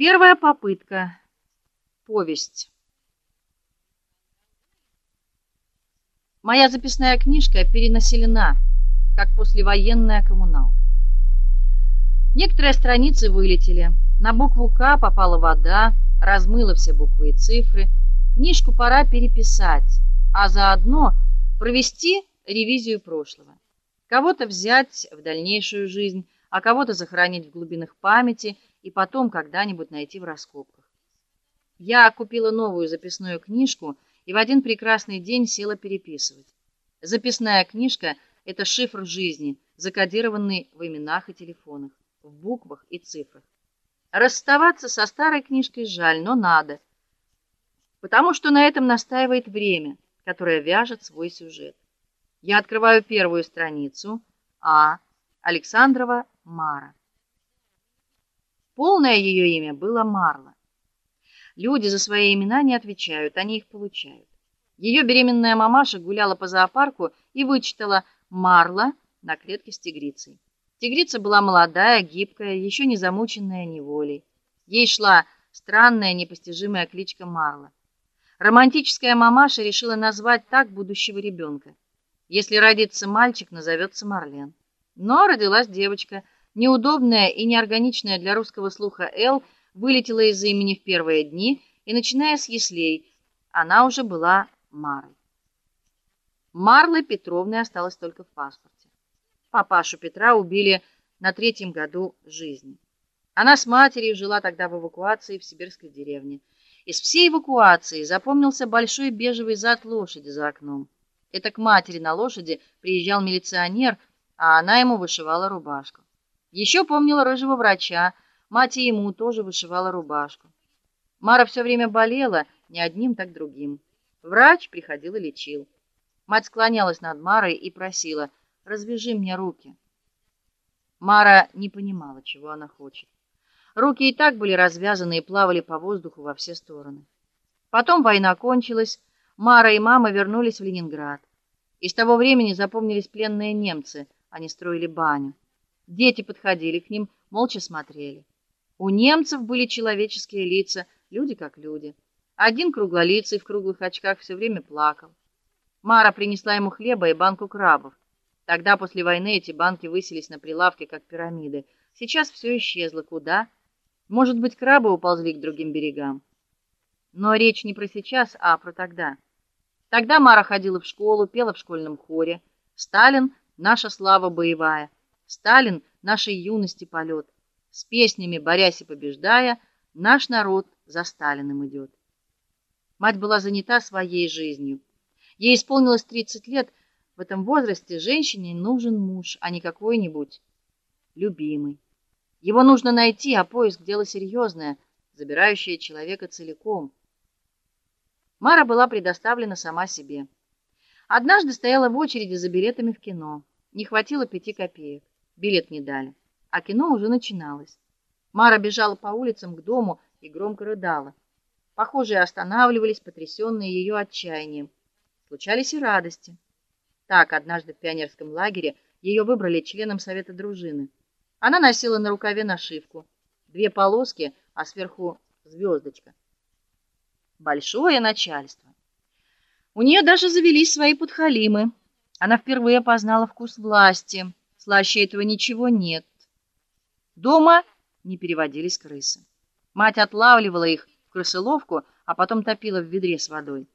Первая попытка. Повесть. Моя записная книжка перенаселена, как послевоенная коммуналка. Некоторые страницы вылетели. На букву К попала вода, размыла все буквы и цифры. Книжку пора переписать, а заодно провести ревизию прошлого. Кого-то взять в дальнейшую жизнь, а кого-то захоронить в глубинах памяти и потом когда-нибудь найти в раскопках. Я купила новую записную книжку и в один прекрасный день села переписывать. Записная книжка это шифр жизни, закодированный в именах и телефонах, в буквах и цифрах. Расставаться со старой книжкой жаль, но надо. Потому что на этом настаивает время, которое вяжет свой сюжет. Я открываю первую страницу. А. Александрова Мара. Полное ее имя было Марла. Люди за свои имена не отвечают, они их получают. Ее беременная мамаша гуляла по зоопарку и вычитала Марла на клетке с тигрицей. Тигрица была молодая, гибкая, еще не замученная неволей. Ей шла странная, непостижимая кличка Марла. Романтическая мамаша решила назвать так будущего ребенка. Если родится мальчик, назовется Марлен. Но родилась девочка. Неудобная и неорганичная для русского слуха Л вылетела из имени в первые дни, и начиная с яслей, она уже была Марой. Марлы Петровны осталось только в паспорте. Папашу Петра убили на третьем году жизни. Она с матерью жила тогда в эвакуации в сибирской деревне. Из всей эвакуации запомнился большой бежевый зад лошади за окном. Это к матери на лошади приезжал милиционер, а она ему вышивала рубашку. Еще помнила рыжего врача, мать и ему тоже вышивала рубашку. Мара все время болела, не одним, так другим. Врач приходил и лечил. Мать склонялась над Марой и просила: "Развяжи мне руки". Мара не понимала, чего она хочет. Руки и так были развязаны и плавали по воздуху во все стороны. Потом война кончилась, Мара и мама вернулись в Ленинград. И с того времени запомнились пленные немцы, они строили баню. Дети подходили к ним, молча смотрели. У немцев были человеческие лица, люди как люди. Один круглолицый в круглых очках все время плакал. Мара принесла ему хлеба и банку крабов. Тогда после войны эти банки высились на прилавке как пирамиды. Сейчас все исчезло куда? Может быть, крабы уползли к другим берегам. Но речь не про сейчас, а про тогда. Тогда Мара ходила в школу, пела в школьном хоре. Сталин наша слава боевая. Сталин нашей юности полет. С песнями борясь и побеждая, наш народ за Сталиным идет. Мать была занята своей жизнью. Ей исполнилось 30 лет. В этом возрасте женщине нужен муж, а не какой-нибудь любимый. Его нужно найти, а поиск дело серьезное, забирающее человека целиком. Мара была предоставлена сама себе. Однажды стояла в очереди за билетами в кино. Не хватило пяти копеек. Билет не дали, а кино уже начиналось. Мара бежала по улицам к дому и громко рыдала. Похожие останавливались, потрясенные ее отчаянием. Случались и радости. Так однажды в пионерском лагере ее выбрали членом совета дружины. Она носила на рукаве нашивку: две полоски, а сверху звездочка. Большое начальство. У нее даже завелись свои подхалимы. Она впервые познала вкус власти. Слаще этого ничего нет. Дома не переводились крысы. Мать отлавливала их в крысоловку, а потом топила в ведре с водой.